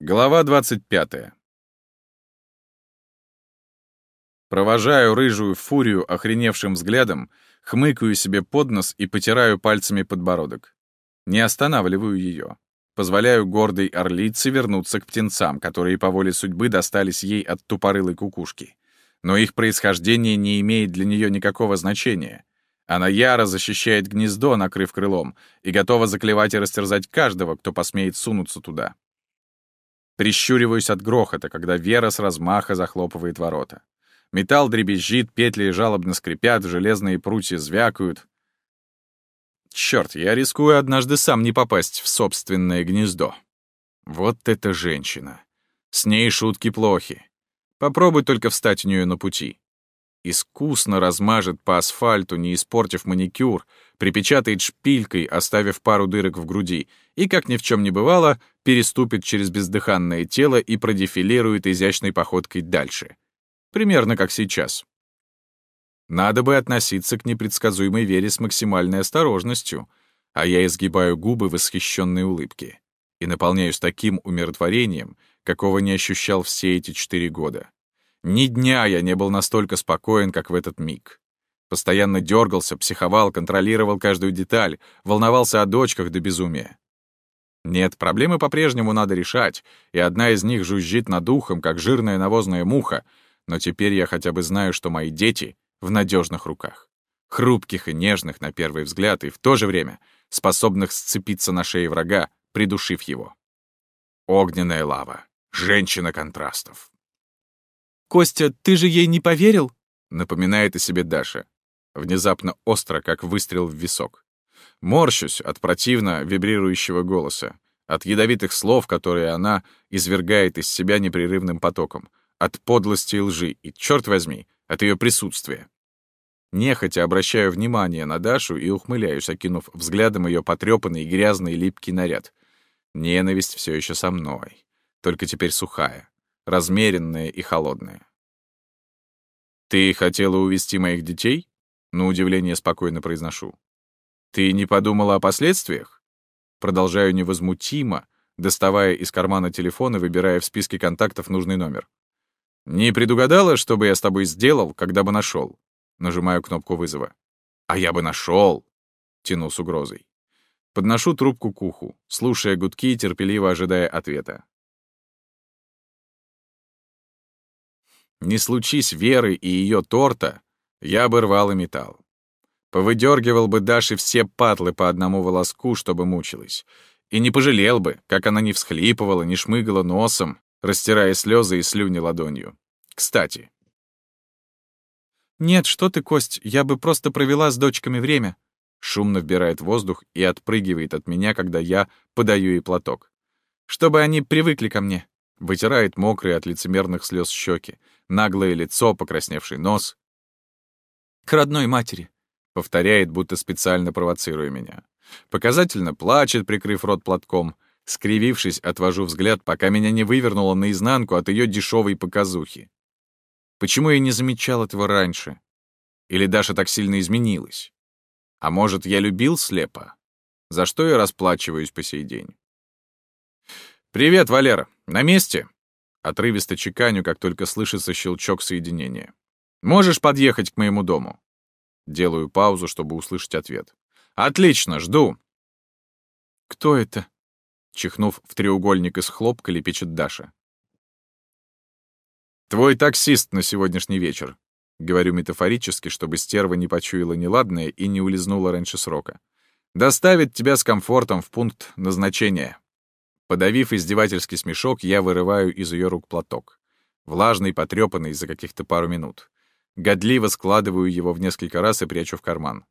Глава 25. Провожаю рыжую фурию охреневшим взглядом, хмыкаю себе под нос и потираю пальцами подбородок. Не останавливаю ее. Позволяю гордой орлице вернуться к птенцам, которые по воле судьбы достались ей от тупорылой кукушки. Но их происхождение не имеет для нее никакого значения. Она яро защищает гнездо, накрыв крылом, и готова заклевать и растерзать каждого, кто посмеет сунуться туда. Прищуриваюсь от грохота, когда Вера с размаха захлопывает ворота. Металл дребезжит, петли жалобно скрипят, железные прутья звякают. Черт, я рискую однажды сам не попасть в собственное гнездо. Вот эта женщина. С ней шутки плохи. Попробуй только встать у нее на пути. Искусно размажет по асфальту, не испортив маникюр, припечатает шпилькой, оставив пару дырок в груди, и, как ни в чем не бывало, переступит через бездыханное тело и продефилирует изящной походкой дальше. Примерно как сейчас. Надо бы относиться к непредсказуемой вере с максимальной осторожностью, а я изгибаю губы восхищенной улыбке и наполняюсь таким умиротворением, какого не ощущал все эти четыре года. Ни дня я не был настолько спокоен, как в этот миг. Постоянно дергался, психовал, контролировал каждую деталь, волновался о дочках до безумия. Нет, проблемы по-прежнему надо решать, и одна из них жужжит над ухом, как жирная навозная муха, но теперь я хотя бы знаю, что мои дети в надежных руках. Хрупких и нежных на первый взгляд, и в то же время способных сцепиться на шее врага, придушив его. Огненная лава. Женщина контрастов. «Костя, ты же ей не поверил?» Напоминает о себе Даша. Внезапно остро, как выстрел в висок. Морщусь от противно вибрирующего голоса, от ядовитых слов, которые она извергает из себя непрерывным потоком, от подлости и лжи, и, черт возьми, от ее присутствия. Нехотя обращаю внимание на Дашу и ухмыляюсь, окинув взглядом ее потрепанный, грязный, липкий наряд. Ненависть все еще со мной, только теперь сухая, размеренная и холодная. «Ты хотела увести моих детей?» На удивление спокойно произношу. «Ты не подумала о последствиях?» Продолжаю невозмутимо, доставая из кармана телефон и выбирая в списке контактов нужный номер. «Не предугадала, что бы я с тобой сделал, когда бы нашел?» Нажимаю кнопку вызова. «А я бы нашел!» Тяну с угрозой. Подношу трубку к уху, слушая гудки и терпеливо ожидая ответа. Не случись Веры и ее торта, я бы рвал и металл. Повыдергивал бы Даше все патлы по одному волоску, чтобы мучилась. И не пожалел бы, как она не всхлипывала, не шмыгала носом, растирая слезы и слюни ладонью. Кстати. «Нет, что ты, Кость, я бы просто провела с дочками время». Шумно вбирает воздух и отпрыгивает от меня, когда я подаю ей платок. «Чтобы они привыкли ко мне». Вытирает мокрые от лицемерных слез щеки, наглое лицо, покрасневший нос. «К родной матери», — повторяет, будто специально провоцируя меня. Показательно плачет, прикрыв рот платком — Скривившись, отвожу взгляд, пока меня не вывернуло наизнанку от ее дешевой показухи. Почему я не замечал этого раньше? Или Даша так сильно изменилась? А может, я любил слепо? За что я расплачиваюсь по сей день? «Привет, Валера. На месте?» Отрывисто чеканю, как только слышится щелчок соединения. «Можешь подъехать к моему дому?» Делаю паузу, чтобы услышать ответ. «Отлично, жду». «Кто это?» чихнув в треугольник из хлопка, лепечет Даша. «Твой таксист на сегодняшний вечер», — говорю метафорически, чтобы стерва не почуяла неладное и не улизнула раньше срока. «Доставит тебя с комфортом в пункт назначения». Подавив издевательский смешок, я вырываю из ее рук платок. Влажный, потрепанный за каких-то пару минут. Годливо складываю его в несколько раз и прячу в карман.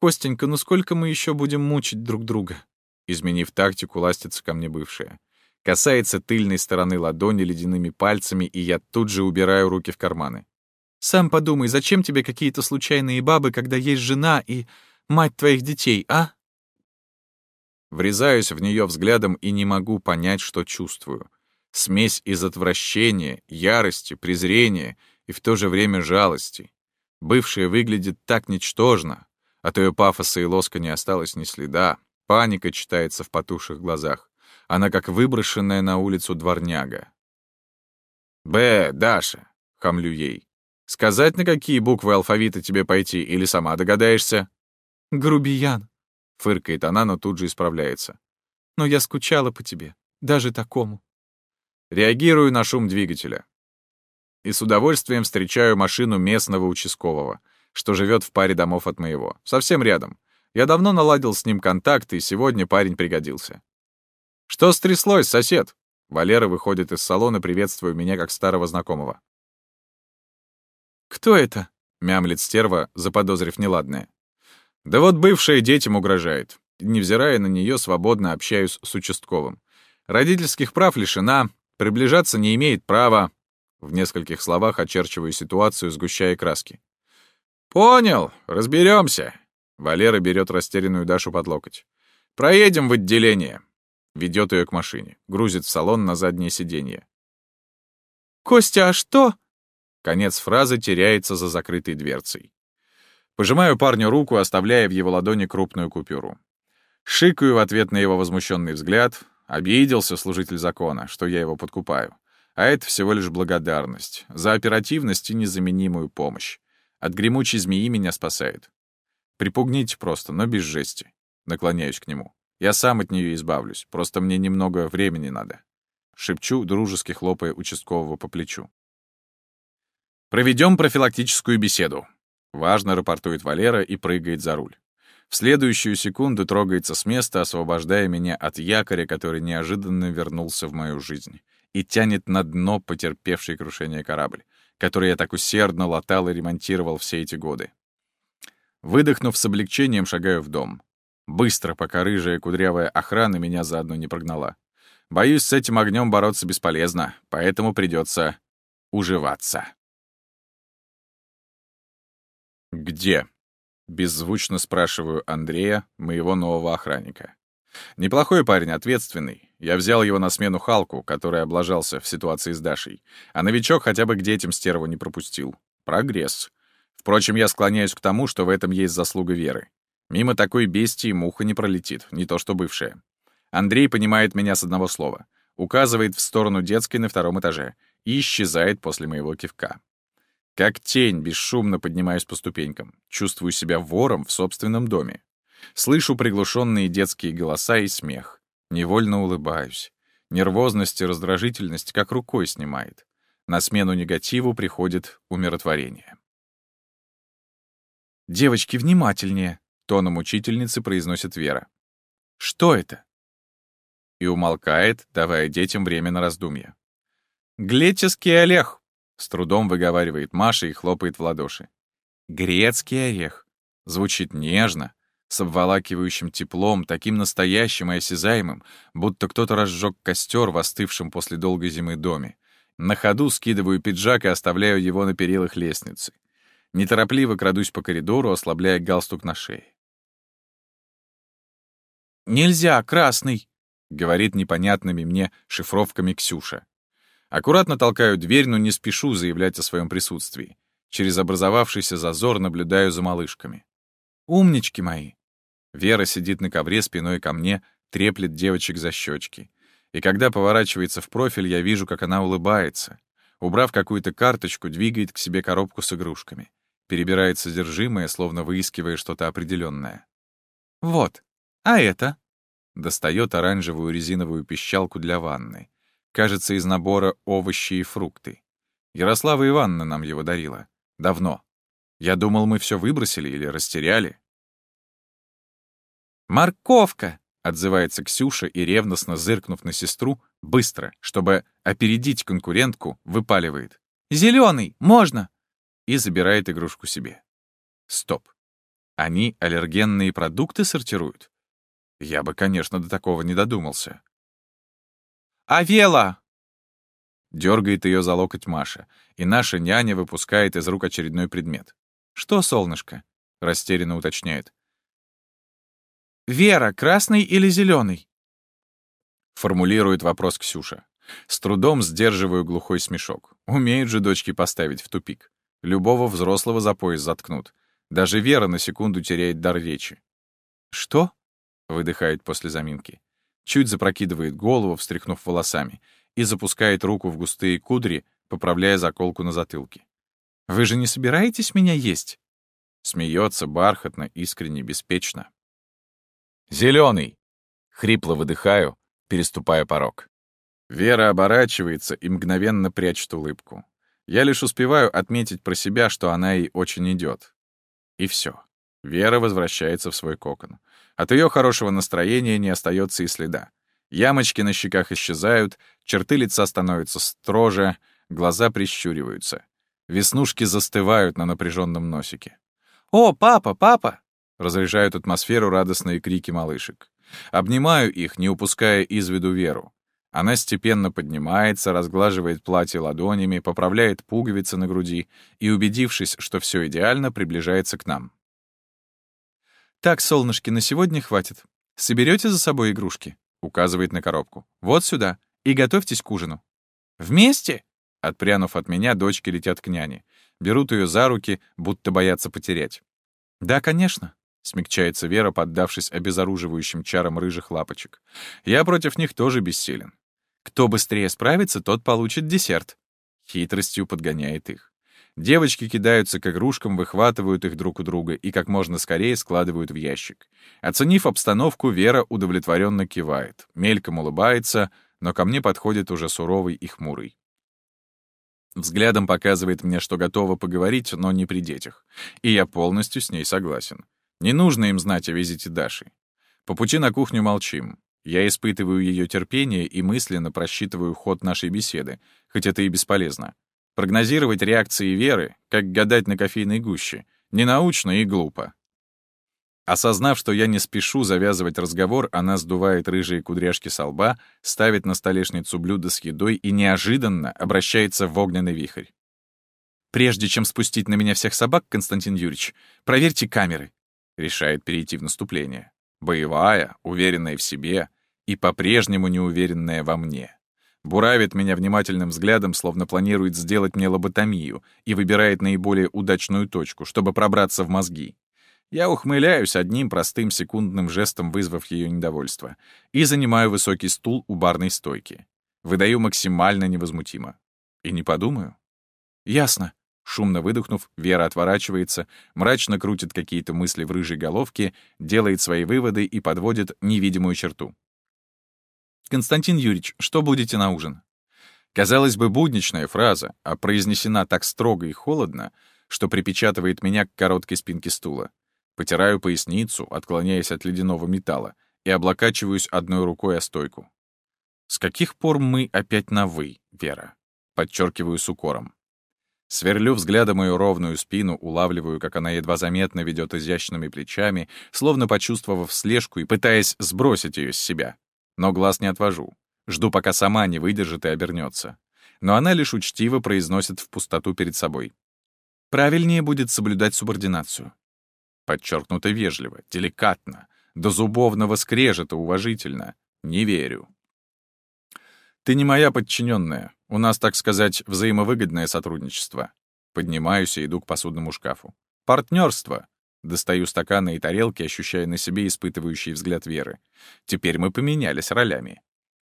«Костенька, ну сколько мы еще будем мучить друг друга?» Изменив тактику, ластится ко мне бывшая. Касается тыльной стороны ладони ледяными пальцами, и я тут же убираю руки в карманы. «Сам подумай, зачем тебе какие-то случайные бабы, когда есть жена и мать твоих детей, а?» Врезаюсь в нее взглядом и не могу понять, что чувствую. Смесь из отвращения, ярости, презрения и в то же время жалости. Бывшая выглядит так ничтожно, от ее пафоса и лоска не осталось ни следа. Паника читается в потухших глазах. Она как выброшенная на улицу дворняга. «Б, Даша», — хамлю ей. «Сказать, на какие буквы алфавита тебе пойти, или сама догадаешься?» «Грубиян», — фыркает она, но тут же исправляется. «Но я скучала по тебе, даже такому». Реагирую на шум двигателя. И с удовольствием встречаю машину местного участкового, что живет в паре домов от моего, совсем рядом. Я давно наладил с ним контакт, и сегодня парень пригодился. «Что стряслось, сосед?» Валера выходит из салона, приветствуя меня как старого знакомого. «Кто это?» — мямлит стерва, заподозрив неладное. «Да вот бывшая детям угрожает. Невзирая на нее, свободно общаюсь с участковым. Родительских прав лишена, приближаться не имеет права». В нескольких словах очерчиваю ситуацию, сгущая краски. «Понял, разберемся. Валера берет растерянную Дашу под локоть. «Проедем в отделение ведет ее к машине, грузит в салон на заднее сиденье. «Костя, а что?» Конец фразы теряется за закрытой дверцей. Пожимаю парню руку, оставляя в его ладони крупную купюру. Шикаю в ответ на его возмущенный взгляд. Обиделся служитель закона, что я его подкупаю. А это всего лишь благодарность за оперативность и незаменимую помощь. От гремучей змеи меня спасает. Припугните просто, но без жести. Наклоняюсь к нему. Я сам от нее избавлюсь, просто мне немного времени надо. Шепчу, дружески хлопая участкового по плечу. Проведем профилактическую беседу. Важно рапортует Валера и прыгает за руль. В следующую секунду трогается с места, освобождая меня от якоря, который неожиданно вернулся в мою жизнь, и тянет на дно потерпевший крушение корабль, который я так усердно латал и ремонтировал все эти годы. Выдохнув с облегчением, шагаю в дом. Быстро, пока рыжая кудрявая охрана меня заодно не прогнала. Боюсь, с этим огнем бороться бесполезно, поэтому придется уживаться. «Где?» — беззвучно спрашиваю Андрея, моего нового охранника. Неплохой парень, ответственный. Я взял его на смену Халку, который облажался в ситуации с Дашей. А новичок хотя бы к детям стерву не пропустил. Прогресс. Впрочем, я склоняюсь к тому, что в этом есть заслуга Веры. Мимо такой бестии муха не пролетит, не то что бывшая. Андрей понимает меня с одного слова, указывает в сторону детской на втором этаже и исчезает после моего кивка. Как тень, бесшумно поднимаюсь по ступенькам, чувствую себя вором в собственном доме. Слышу приглушенные детские голоса и смех. Невольно улыбаюсь. Нервозность и раздражительность как рукой снимает. На смену негативу приходит умиротворение. «Девочки, внимательнее!» тоном учительницы произносит Вера. «Что это?» И умолкает, давая детям время на раздумье. «Глетческий орех!» — с трудом выговаривает Маша и хлопает в ладоши. «Грецкий орех!» Звучит нежно, с обволакивающим теплом, таким настоящим и осязаемым, будто кто-то разжег костер в остывшем после долгой зимы доме. На ходу скидываю пиджак и оставляю его на перилах лестницы. Неторопливо крадусь по коридору, ослабляя галстук на шее. «Нельзя, красный!» — говорит непонятными мне шифровками Ксюша. Аккуратно толкаю дверь, но не спешу заявлять о своем присутствии. Через образовавшийся зазор наблюдаю за малышками. «Умнички мои!» Вера сидит на ковре спиной ко мне, треплет девочек за щечки. И когда поворачивается в профиль, я вижу, как она улыбается. Убрав какую-то карточку, двигает к себе коробку с игрушками. Перебирает содержимое, словно выискивая что-то определенное. «Вот, а это?» Достает оранжевую резиновую пищалку для ванны. Кажется, из набора овощи и фрукты. Ярослава Ивановна нам его дарила. Давно. Я думал, мы все выбросили или растеряли. «Морковка!» — отзывается Ксюша и, ревностно зыркнув на сестру, быстро, чтобы опередить конкурентку, выпаливает. «Зелёный! Можно!» И забирает игрушку себе. Стоп. Они аллергенные продукты сортируют? Я бы, конечно, до такого не додумался. «Авела!» Дергает ее за локоть Маша, и наша няня выпускает из рук очередной предмет. «Что, солнышко?» — растерянно уточняет. «Вера, красный или зеленый? Формулирует вопрос Ксюша. С трудом сдерживаю глухой смешок. Умеют же дочки поставить в тупик. Любого взрослого за пояс заткнут. Даже Вера на секунду теряет дар речи. «Что?» выдыхает после заминки. Чуть запрокидывает голову, встряхнув волосами, и запускает руку в густые кудри, поправляя заколку на затылке. «Вы же не собираетесь меня есть?» Смеется бархатно, искренне, беспечно. «Зелёный!» — хрипло выдыхаю, переступая порог. Вера оборачивается и мгновенно прячет улыбку. Я лишь успеваю отметить про себя, что она ей очень идет. И все. Вера возвращается в свой кокон. От ее хорошего настроения не остается и следа. Ямочки на щеках исчезают, черты лица становятся строже, глаза прищуриваются. Веснушки застывают на напряженном носике. «О, папа, папа!» — разряжают атмосферу радостные крики малышек. Обнимаю их, не упуская из виду Веру. Она степенно поднимается, разглаживает платье ладонями, поправляет пуговицы на груди и, убедившись, что все идеально, приближается к нам. «Так, солнышки, на сегодня хватит. Соберете за собой игрушки?» — указывает на коробку. «Вот сюда. И готовьтесь к ужину». «Вместе?» Отпрянув от меня, дочки летят к няне. Берут ее за руки, будто боятся потерять. «Да, конечно», — смягчается Вера, поддавшись обезоруживающим чарам рыжих лапочек. «Я против них тоже бессилен. Кто быстрее справится, тот получит десерт». Хитростью подгоняет их. Девочки кидаются к игрушкам, выхватывают их друг у друга и как можно скорее складывают в ящик. Оценив обстановку, Вера удовлетворенно кивает, мельком улыбается, но ко мне подходит уже суровый и хмурый. Взглядом показывает мне, что готова поговорить, но не при детях. И я полностью с ней согласен. Не нужно им знать о визите Даши. По пути на кухню молчим. Я испытываю ее терпение и мысленно просчитываю ход нашей беседы, хоть это и бесполезно. Прогнозировать реакции Веры, как гадать на кофейной гуще, ненаучно и глупо. Осознав, что я не спешу завязывать разговор, она сдувает рыжие кудряшки со лба, ставит на столешницу блюдо с едой и неожиданно обращается в огненный вихрь. «Прежде чем спустить на меня всех собак, Константин Юрьевич, проверьте камеры», — решает перейти в наступление. Боевая, уверенная в себе и по-прежнему неуверенная во мне. Буравит меня внимательным взглядом, словно планирует сделать мне лоботомию и выбирает наиболее удачную точку, чтобы пробраться в мозги. Я ухмыляюсь одним простым секундным жестом, вызвав ее недовольство, и занимаю высокий стул у барной стойки. Выдаю максимально невозмутимо. И не подумаю. «Ясно», Шумно выдохнув, Вера отворачивается, мрачно крутит какие-то мысли в рыжей головке, делает свои выводы и подводит невидимую черту. «Константин Юрьевич, что будете на ужин?» Казалось бы, будничная фраза, а произнесена так строго и холодно, что припечатывает меня к короткой спинке стула. Потираю поясницу, отклоняясь от ледяного металла, и облокачиваюсь одной рукой о стойку. «С каких пор мы опять на «вы», Вера?» Подчеркиваю с укором. Сверлю взглядом ее ровную спину, улавливаю, как она едва заметно ведет изящными плечами, словно почувствовав слежку и пытаясь сбросить ее с себя. Но глаз не отвожу. Жду, пока сама не выдержит и обернется. Но она лишь учтиво произносит в пустоту перед собой. Правильнее будет соблюдать субординацию подчеркнуто вежливо, деликатно, до зубовного скрежета уважительно. Не верю. Ты не моя подчиненная. У нас, так сказать, взаимовыгодное сотрудничество. Поднимаюсь и иду к посудному шкафу. Партнерство. Достаю стаканы и тарелки, ощущая на себе испытывающий взгляд Веры. Теперь мы поменялись ролями.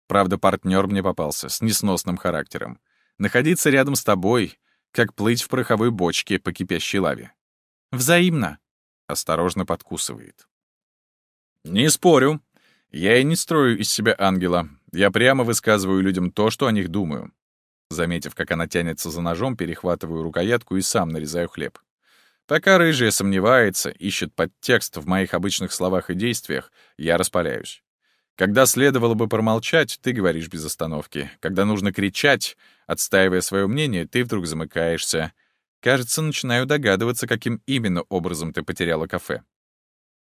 Правда, партнер мне попался с несносным характером. Находиться рядом с тобой, как плыть в пороховой бочке по кипящей лаве. Взаимно. Осторожно подкусывает. «Не спорю. Я и не строю из себя ангела. Я прямо высказываю людям то, что о них думаю». Заметив, как она тянется за ножом, перехватываю рукоятку и сам нарезаю хлеб. Пока рыжая сомневается, ищет подтекст в моих обычных словах и действиях, я распаляюсь. Когда следовало бы промолчать, ты говоришь без остановки. Когда нужно кричать, отстаивая свое мнение, ты вдруг замыкаешься — Кажется, начинаю догадываться, каким именно образом ты потеряла кафе.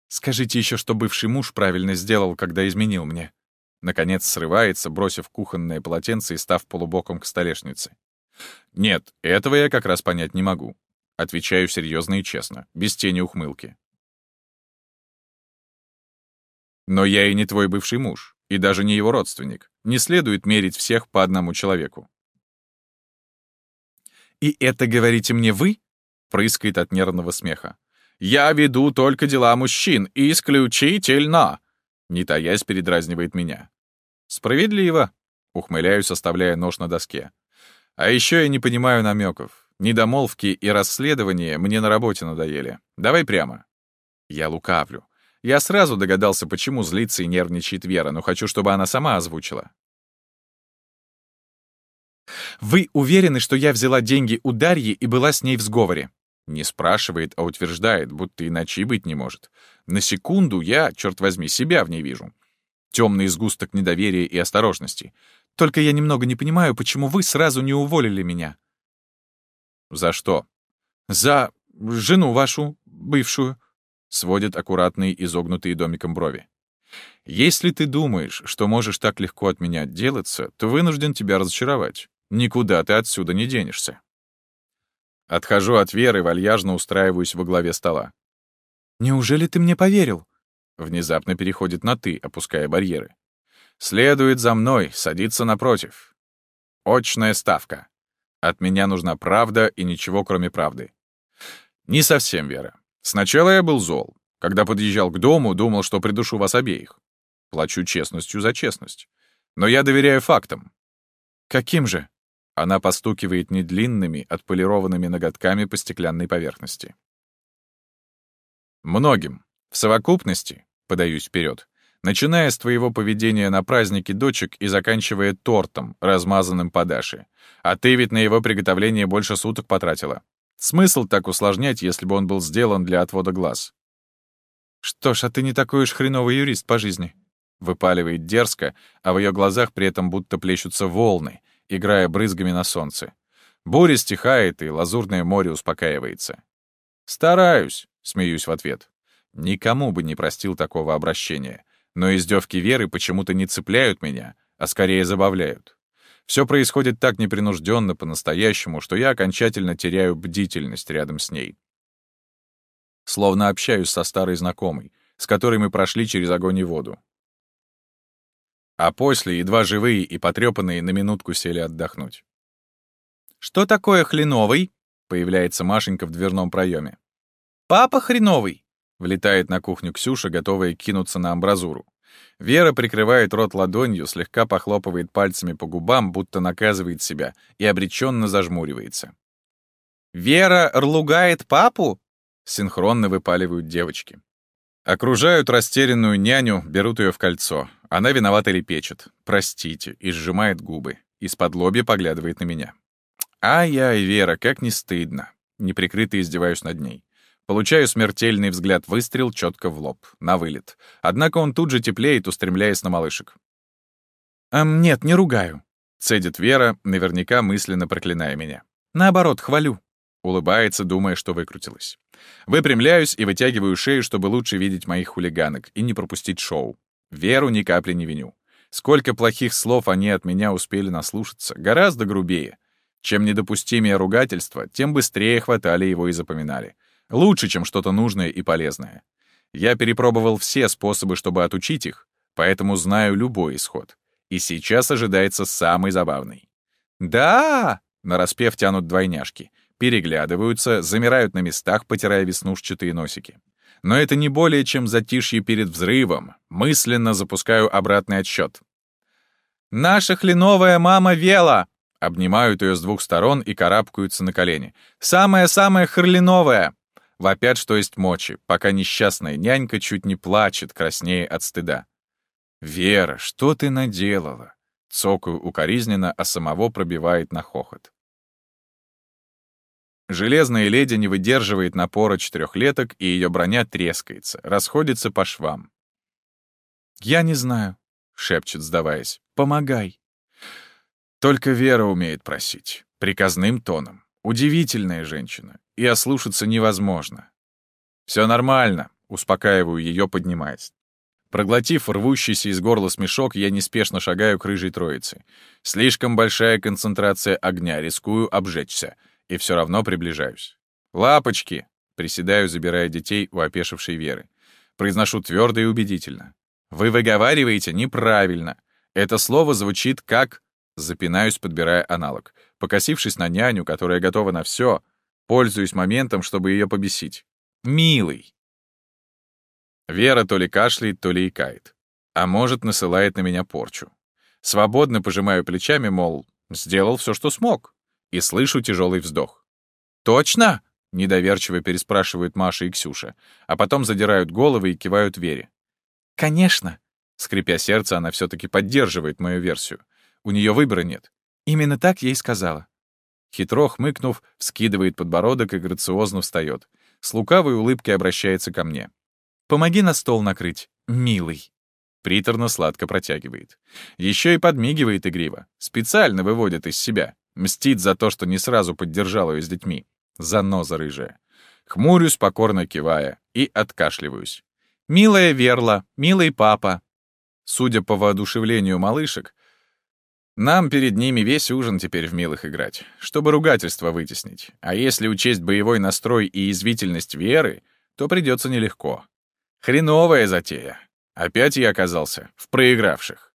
Скажите еще, что бывший муж правильно сделал, когда изменил мне. Наконец срывается, бросив кухонное полотенце и став полубоком к столешнице. Нет, этого я как раз понять не могу. Отвечаю серьезно и честно, без тени ухмылки. Но я и не твой бывший муж, и даже не его родственник. Не следует мерить всех по одному человеку. «И это говорите мне вы?» — прыскает от нервного смеха. «Я веду только дела мужчин, исключительно!» Не таясь, передразнивает меня. Справедливо. Ухмыляюсь, оставляя нож на доске. А еще я не понимаю намеков. Недомолвки и расследования мне на работе надоели. Давай прямо. Я лукавлю. Я сразу догадался, почему злится и нервничает Вера, но хочу, чтобы она сама озвучила. «Вы уверены, что я взяла деньги у Дарьи и была с ней в сговоре?» Не спрашивает, а утверждает, будто иначе и быть не может. На секунду я, черт возьми, себя в ней вижу. Темный сгусток недоверия и осторожности. Только я немного не понимаю, почему вы сразу не уволили меня. За что? За жену вашу, бывшую. Сводит аккуратные изогнутые домиком брови. Если ты думаешь, что можешь так легко от меня отделаться, то вынужден тебя разочаровать. Никуда ты отсюда не денешься. Отхожу от Веры, вальяжно устраиваюсь во главе стола. «Неужели ты мне поверил?» Внезапно переходит на «ты», опуская барьеры. Следует за мной, садится напротив. Очная ставка. От меня нужна правда и ничего, кроме правды. Не совсем, Вера. Сначала я был зол. Когда подъезжал к дому, думал, что придушу вас обеих. Плачу честностью за честность. Но я доверяю фактам. Каким же? Она постукивает недлинными, отполированными ноготками по стеклянной поверхности. Многим. В совокупности, подаюсь вперед, начиная с твоего поведения на празднике дочек и заканчивая тортом, размазанным по Даше. А ты ведь на его приготовление больше суток потратила. Смысл так усложнять, если бы он был сделан для отвода глаз? «Что ж, а ты не такой уж хреновый юрист по жизни», — выпаливает дерзко, а в ее глазах при этом будто плещутся волны, играя брызгами на солнце. Буря стихает, и лазурное море успокаивается. «Стараюсь», — смеюсь в ответ. Никому бы не простил такого обращения. Но издевки Веры почему-то не цепляют меня, а скорее забавляют. Все происходит так непринужденно по-настоящему, что я окончательно теряю бдительность рядом с ней. Словно общаюсь со старой знакомой, с которой мы прошли через огонь и воду. А после едва живые и потрепанные на минутку сели отдохнуть. «Что такое хреновый?» — появляется Машенька в дверном проеме. «Папа хреновый!» — влетает на кухню Ксюша, готовая кинуться на амбразуру. Вера прикрывает рот ладонью, слегка похлопывает пальцами по губам, будто наказывает себя, и обреченно зажмуривается. «Вера ругает папу?» — синхронно выпаливают девочки. Окружают растерянную няню, берут ее в кольцо. Она виновата лепечет. «Простите», и сжимает губы. Из-под лобья поглядывает на меня. «Ай-яй, Вера, как не стыдно!» Неприкрыто издеваюсь над ней. Получаю смертельный взгляд выстрел четко в лоб, на вылет. Однако он тут же теплеет, устремляясь на малышек. «Эм, нет, не ругаю», — цедит Вера, наверняка мысленно проклиная меня. «Наоборот, хвалю». Улыбается, думая, что выкрутилась. Выпрямляюсь и вытягиваю шею, чтобы лучше видеть моих хулиганок и не пропустить шоу. Веру ни капли не виню. Сколько плохих слов они от меня успели наслушаться, гораздо грубее. Чем недопустимее ругательство, тем быстрее хватали его и запоминали. Лучше, чем что-то нужное и полезное. Я перепробовал все способы, чтобы отучить их, поэтому знаю любой исход. И сейчас ожидается самый забавный. «Да!» — нараспев тянут двойняшки переглядываются, замирают на местах, потирая веснушчатые носики. Но это не более чем затишье перед взрывом. Мысленно запускаю обратный отсчет. «Наша хленовая мама Вела!» Обнимают ее с двух сторон и карабкаются на колени. «Самая-самая хрленовая!» Вопят, что есть мочи, пока несчастная нянька чуть не плачет, краснее от стыда. «Вера, что ты наделала?» Цокаю укоризненно, а самого пробивает на хохот. Железная леди не выдерживает напора четырехлеток, и ее броня трескается, расходится по швам. «Я не знаю», — шепчет, сдаваясь. «Помогай». Только Вера умеет просить. Приказным тоном. Удивительная женщина. И ослушаться невозможно. Все нормально», — успокаиваю ее, поднимаясь. Проглотив рвущийся из горла смешок, я неспешно шагаю к рыжей троице. Слишком большая концентрация огня, рискую обжечься — и все равно приближаюсь. «Лапочки!» — приседаю, забирая детей у опешившей Веры. Произношу твердо и убедительно. «Вы выговариваете неправильно. Это слово звучит как...» Запинаюсь, подбирая аналог. Покосившись на няню, которая готова на все, пользуюсь моментом, чтобы ее побесить. «Милый!» Вера то ли кашляет, то ли икает. а может, насылает на меня порчу. Свободно пожимаю плечами, мол, сделал все, что смог, и слышу тяжелый вздох. «Точно?» — недоверчиво переспрашивают Маша и Ксюша, а потом задирают головы и кивают Вере. «Конечно!» — скрипя сердце, она все таки поддерживает мою версию. У нее выбора нет. Именно так я и сказала. Хитро хмыкнув, вскидывает подбородок и грациозно встает. С лукавой улыбкой обращается ко мне. «Помоги на стол накрыть, милый». Приторно-сладко протягивает. Еще и подмигивает игриво. Специально выводит из себя. Мстит за то, что не сразу поддержал ее с детьми. Заноза рыжая. Хмурюсь, покорно кивая, и откашливаюсь. «Милая Верла, милый папа». Судя по воодушевлению малышек, нам перед ними весь ужин теперь в милых играть, чтобы ругательство вытеснить. А если учесть боевой настрой и извительность Веры, то придется нелегко. Хреновая затея. Опять я оказался в проигравших.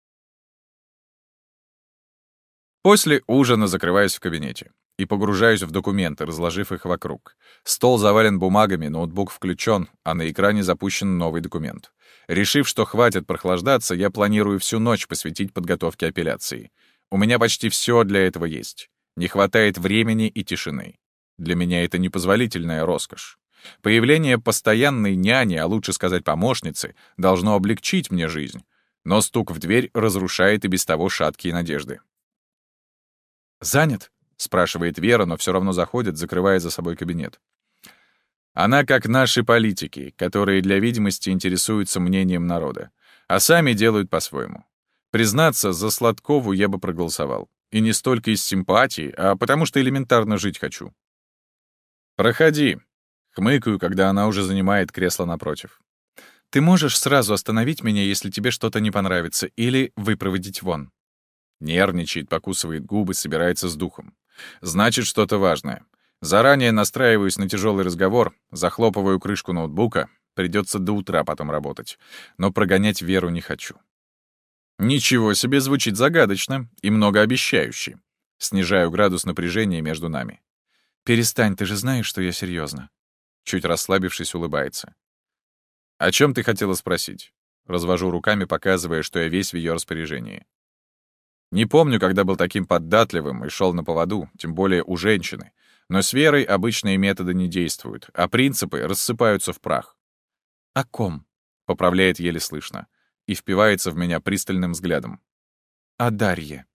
После ужина закрываюсь в кабинете и погружаюсь в документы, разложив их вокруг. Стол завален бумагами, ноутбук включен, а на экране запущен новый документ. Решив, что хватит прохлаждаться, я планирую всю ночь посвятить подготовке апелляции. У меня почти все для этого есть. Не хватает времени и тишины. Для меня это непозволительная роскошь. Появление постоянной няни, а лучше сказать помощницы, должно облегчить мне жизнь. Но стук в дверь разрушает и без того шаткие надежды. «Занят?» — спрашивает Вера, но все равно заходит, закрывая за собой кабинет. Она как наши политики, которые для видимости интересуются мнением народа, а сами делают по-своему. Признаться, за Сладкову я бы проголосовал. И не столько из симпатии, а потому что элементарно жить хочу. «Проходи», — хмыкаю, когда она уже занимает кресло напротив. «Ты можешь сразу остановить меня, если тебе что-то не понравится, или выпроводить вон». Нервничает, покусывает губы, собирается с духом. Значит, что-то важное. Заранее настраиваюсь на тяжелый разговор, захлопываю крышку ноутбука. Придется до утра потом работать. Но прогонять Веру не хочу. Ничего себе звучит загадочно и многообещающе. Снижаю градус напряжения между нами. «Перестань, ты же знаешь, что я серьезно. Чуть расслабившись, улыбается. «О чем ты хотела спросить?» Развожу руками, показывая, что я весь в ее распоряжении. Не помню, когда был таким податливым и шел на поводу, тем более у женщины. Но с верой обычные методы не действуют, а принципы рассыпаются в прах. «О ком?» — поправляет еле слышно и впивается в меня пристальным взглядом. «О Дарье».